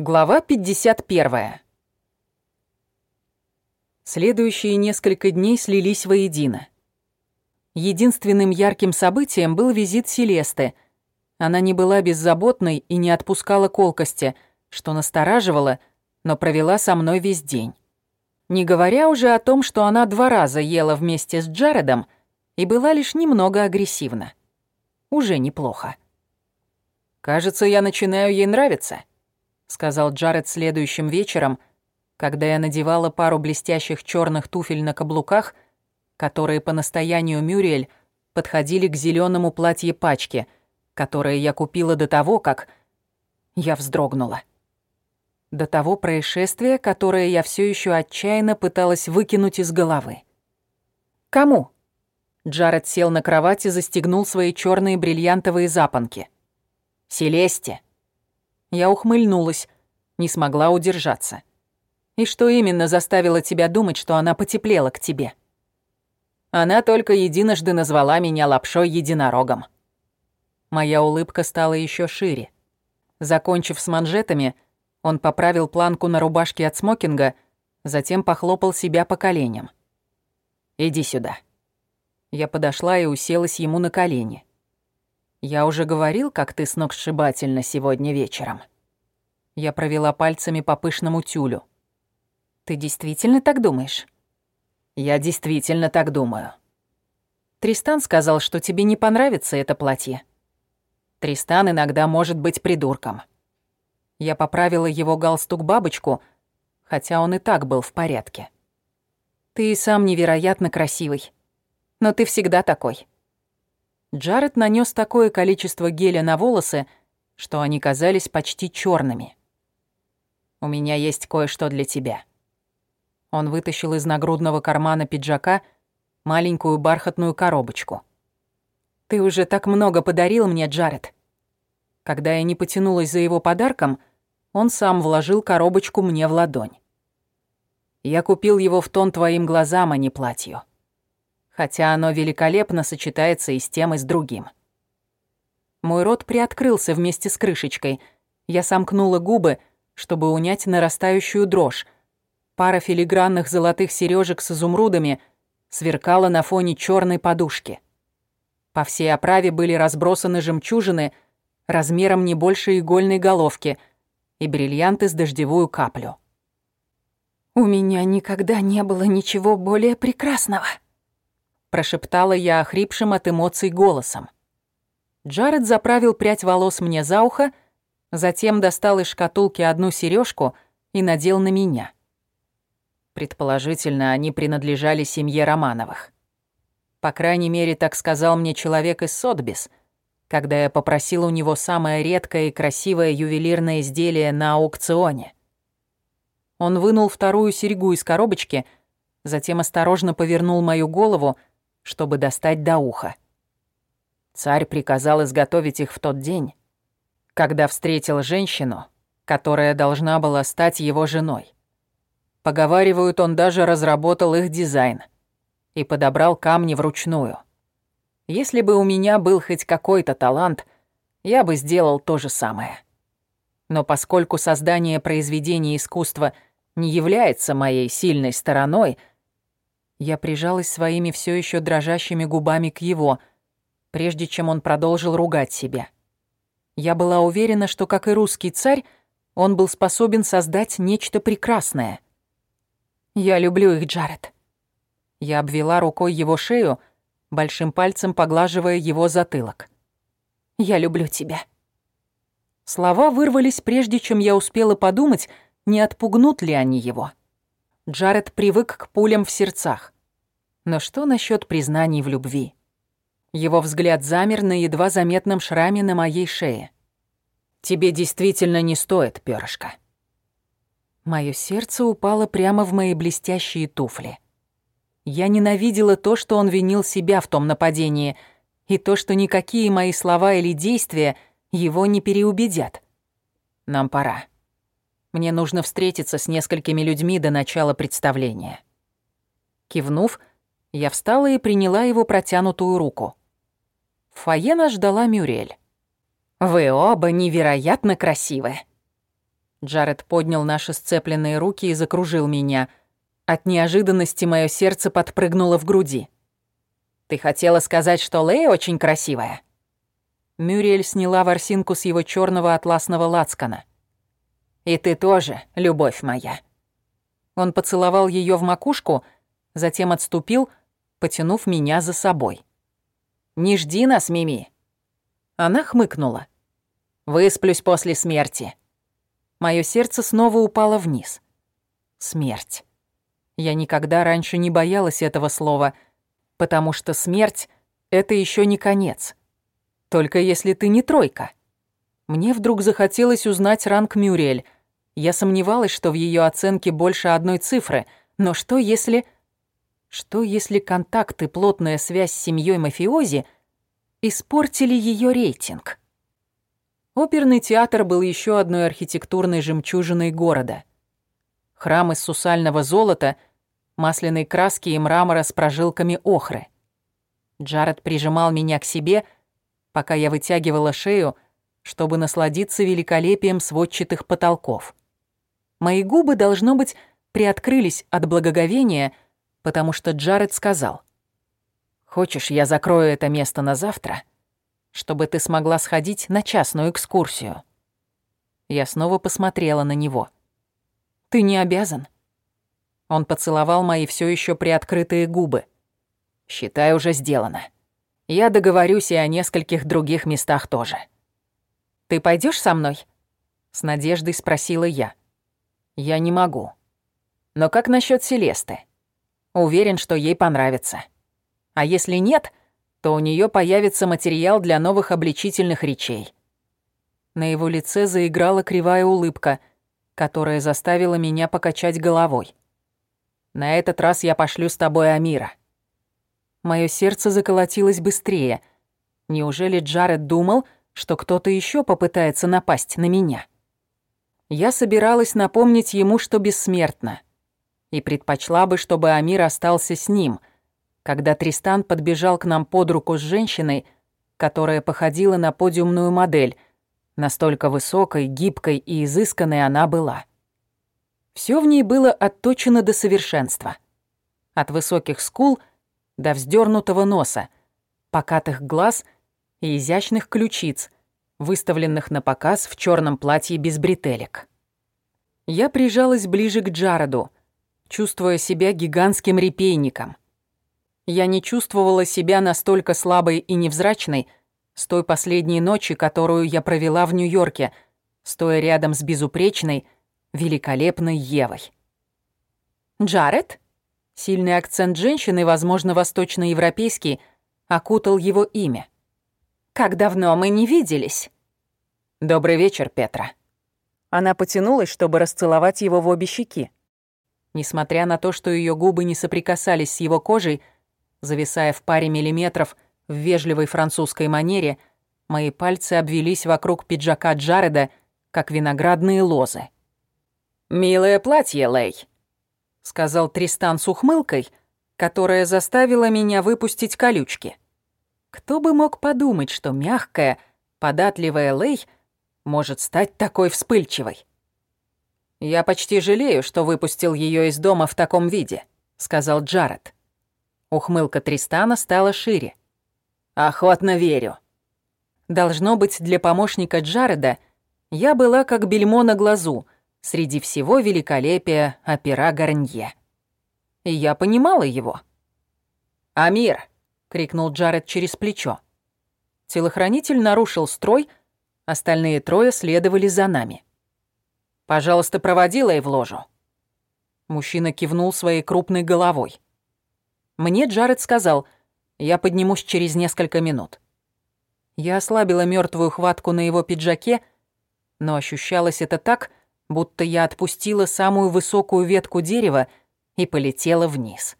Глава 51. Следующие несколько дней слились воедино. Единственным ярким событием был визит Селесты. Она не была беззаботной и не отпускала колкости, что настораживало, но провела со мной весь день. Не говоря уже о том, что она два раза ела вместе с Джаредом и была лишь немного агрессивна. Уже неплохо. «Кажется, я начинаю ей нравиться», сказал Джаред следующим вечером, когда я надевала пару блестящих черных туфель на каблуках, которые по настоянию Мюриэль подходили к зеленому платье пачки, которое я купила до того, как... Я вздрогнула. До того происшествия, которое я все еще отчаянно пыталась выкинуть из головы. «Кому?» Джаред сел на кровать и застегнул свои черные бриллиантовые запонки. «Селесте», я ухмыльнулась, не смогла удержаться. И что именно заставило тебя думать, что она потеплела к тебе? Она только единожды назвала меня лапшой единорогом. Моя улыбка стала еще шире. Закончив с манжетами, он поправил планку на рубашке от смокинга, затем похлопал себя по коленям. «Иди сюда». Я подошла и уселась ему на колени. Я уже говорил, как ты сногсшибательно сегодня вечером. Я провела пальцами по пышному тюлю. Ты действительно так думаешь? Я действительно так думаю. Тристан сказал, что тебе не понравится это платье. Тристан иногда может быть придурком. Я поправила его галстук-бабочку, хотя он и так был в порядке. Ты и сам невероятно красивый. Но ты всегда такой. Джаред нанес такое количество геля на волосы, что они казались почти черными. «У меня есть кое-что для тебя». Он вытащил из нагрудного кармана пиджака маленькую бархатную коробочку. «Ты уже так много подарил мне, Джаред». Когда я не потянулась за его подарком, он сам вложил коробочку мне в ладонь. «Я купил его в тон твоим глазам, а не платью хотя оно великолепно сочетается и с тем, и с другим. Мой рот приоткрылся вместе с крышечкой. Я сомкнула губы, чтобы унять нарастающую дрожь. Пара филигранных золотых сережек с изумрудами сверкала на фоне черной подушки. По всей оправе были разбросаны жемчужины размером не больше игольной головки и бриллианты с дождевую каплю. «У меня никогда не было ничего более прекрасного», прошептала я охрипшим от эмоций голосом. Джаред заправил прядь волос мне за ухо, затем достал из шкатулки одну сережку и надел на меня. Предположительно, они принадлежали семье Романовых. По крайней мере, так сказал мне человек из Сотбис, когда я попросил у него самое редкое и красивое ювелирное изделие на аукционе. Он вынул вторую серьгу из коробочки, затем осторожно повернул мою голову чтобы достать до уха. Царь приказал изготовить их в тот день, когда встретил женщину, которая должна была стать его женой. Поговаривают, он даже разработал их дизайн и подобрал камни вручную. Если бы у меня был хоть какой-то талант, я бы сделал то же самое. Но поскольку создание произведения искусства не является моей сильной стороной, я прижалась своими все еще дрожащими губами к его, прежде чем он продолжил ругать себя. Я была уверена, что, как и русский царь, он был способен создать нечто прекрасное. «Я люблю их, Джаред». Я обвела рукой его шею, большим пальцем поглаживая его затылок. «Я люблю тебя». Слова вырвались, прежде чем я успела подумать, не отпугнут ли они его. Джаред привык к пулям в сердцах. Но что насчет признаний в любви? Его взгляд замер на едва заметном шраме на моей шее. «Тебе действительно не стоит, перышко». Моё сердце упало прямо в мои блестящие туфли. Я ненавидела то, что он винил себя в том нападении, и то, что никакие мои слова или действия его не переубедят. Нам пора. Мне нужно встретиться с несколькими людьми до начала представления. Кивнув, я встала и приняла его протянутую руку. Нас ждала Мюрель. «Вы оба невероятно красивы». Джаред поднял наши сцепленные руки и закружил меня. От неожиданности мое сердце подпрыгнуло в груди. «Ты хотела сказать, что Лэй очень красивая?» Мюриэль сняла ворсинку с его черного атласного лацкана. «И ты тоже, любовь моя». Он поцеловал ее в макушку, затем отступил, потянув меня за собой. «Не жди нас, Мими!» Она хмыкнула. «Высплюсь после смерти». Моё сердце снова упало вниз. Смерть. Я никогда раньше не боялась этого слова, потому что смерть — это еще не конец. Только если ты не тройка. Мне вдруг захотелось узнать ранг Мюрель. Я сомневалась, что в ее оценке больше одной цифры, но что если... Что если контакт и плотная связь с семьей мафиози испортили ее рейтинг? Оперный театр был еще одной архитектурной жемчужиной города. Храм из сусального золота, масляной краски и мрамора с прожилками охры. Джаред прижимал меня к себе, пока я вытягивала шею, чтобы насладиться великолепием сводчатых потолков. Мои губы, должно быть, приоткрылись от благоговения — потому что Джаред сказал, «Хочешь, я закрою это место на завтра, чтобы ты смогла сходить на частную экскурсию?» Я снова посмотрела на него. «Ты не обязан». Он поцеловал мои все еще приоткрытые губы. «Считай, уже сделано. Я договорюсь и о нескольких других местах тоже». «Ты пойдешь со мной?» С надеждой спросила я. «Я не могу. Но как насчет Селесты?» Уверен, что ей понравится. А если нет, то у нее появится материал для новых обличительных речей. На его лице заиграла кривая улыбка, которая заставила меня покачать головой. На этот раз я пошлю с тобой Амира. Моё сердце заколотилось быстрее. Неужели Джаред думал, что кто-то еще попытается напасть на меня? Я собиралась напомнить ему, что бессмертна и предпочла бы, чтобы Амир остался с ним, когда Тристан подбежал к нам под руку с женщиной, которая походила на подиумную модель, настолько высокой, гибкой и изысканной она была. Все в ней было отточено до совершенства. От высоких скул до вздернутого носа, покатых глаз и изящных ключиц, выставленных на показ в черном платье без бретелек. Я прижалась ближе к Джароду, чувствуя себя гигантским репейником. Я не чувствовала себя настолько слабой и невзрачной с той последней ночи, которую я провела в Нью-Йорке, стоя рядом с безупречной, великолепной Евой. «Джаред?» Сильный акцент женщины, возможно, восточноевропейский, окутал его имя. «Как давно мы не виделись?» «Добрый вечер, Петра». Она потянулась, чтобы расцеловать его в обе щеки. Несмотря на то, что ее губы не соприкасались с его кожей, зависая в паре миллиметров в вежливой французской манере, мои пальцы обвелись вокруг пиджака Джареда, как виноградные лозы. «Милое платье, Лей», — сказал Тристан с ухмылкой, которая заставила меня выпустить колючки. Кто бы мог подумать, что мягкая, податливая Лей может стать такой вспыльчивой? «Я почти жалею, что выпустил ее из дома в таком виде», — сказал Джаред. Ухмылка Тристана стала шире. «Охотно верю». Должно быть, для помощника Джареда я была как бельмо на глазу среди всего великолепия опера Гарнье. И я понимала его. «Амир!» — крикнул Джаред через плечо. Телохранитель нарушил строй, остальные трое следовали за нами. Пожалуйста, проводила и в ложу». Мужчина кивнул своей крупной головой. Мне Джаред сказал, я поднимусь через несколько минут. Я ослабила мертвую хватку на его пиджаке, но ощущалось это так, будто я отпустила самую высокую ветку дерева и полетела вниз.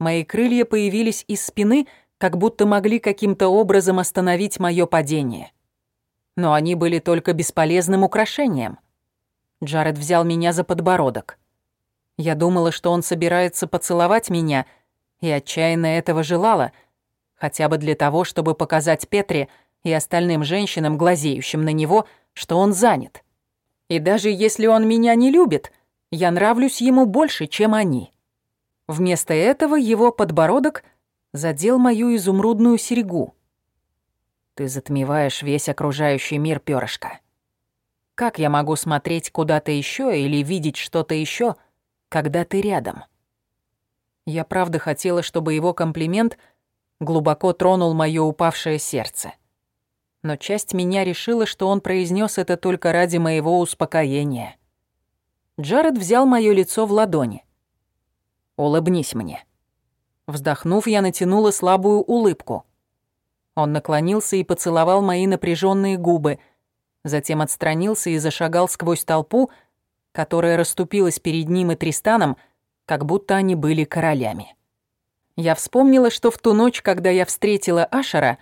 Мои крылья появились из спины, как будто могли каким-то образом остановить мое падение. Но они были только бесполезным украшением — Джаред взял меня за подбородок. Я думала, что он собирается поцеловать меня, и отчаянно этого желала, хотя бы для того, чтобы показать Петре и остальным женщинам, глазеющим на него, что он занят. И даже если он меня не любит, я нравлюсь ему больше, чем они. Вместо этого его подбородок задел мою изумрудную серьгу. Ты затмеваешь весь окружающий мир, перышко. Как я могу смотреть куда-то еще или видеть что-то еще, когда ты рядом? Я правда хотела, чтобы его комплимент глубоко тронул мое упавшее сердце. Но часть меня решила, что он произнес это только ради моего успокоения. Джаред взял мое лицо в ладони. «Улыбнись мне». Вздохнув, я натянула слабую улыбку. Он наклонился и поцеловал мои напряженные губы, затем отстранился и зашагал сквозь толпу, которая расступилась перед ним и Тристаном, как будто они были королями. Я вспомнила, что в ту ночь, когда я встретила Ашера,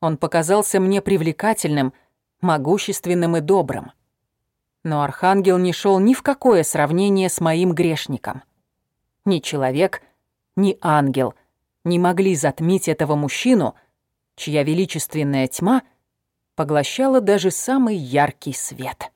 он показался мне привлекательным, могущественным и добрым. Но Архангел не шел ни в какое сравнение с моим грешником. Ни человек, ни ангел не могли затмить этого мужчину, чья величественная тьма поглощала даже самый яркий свет.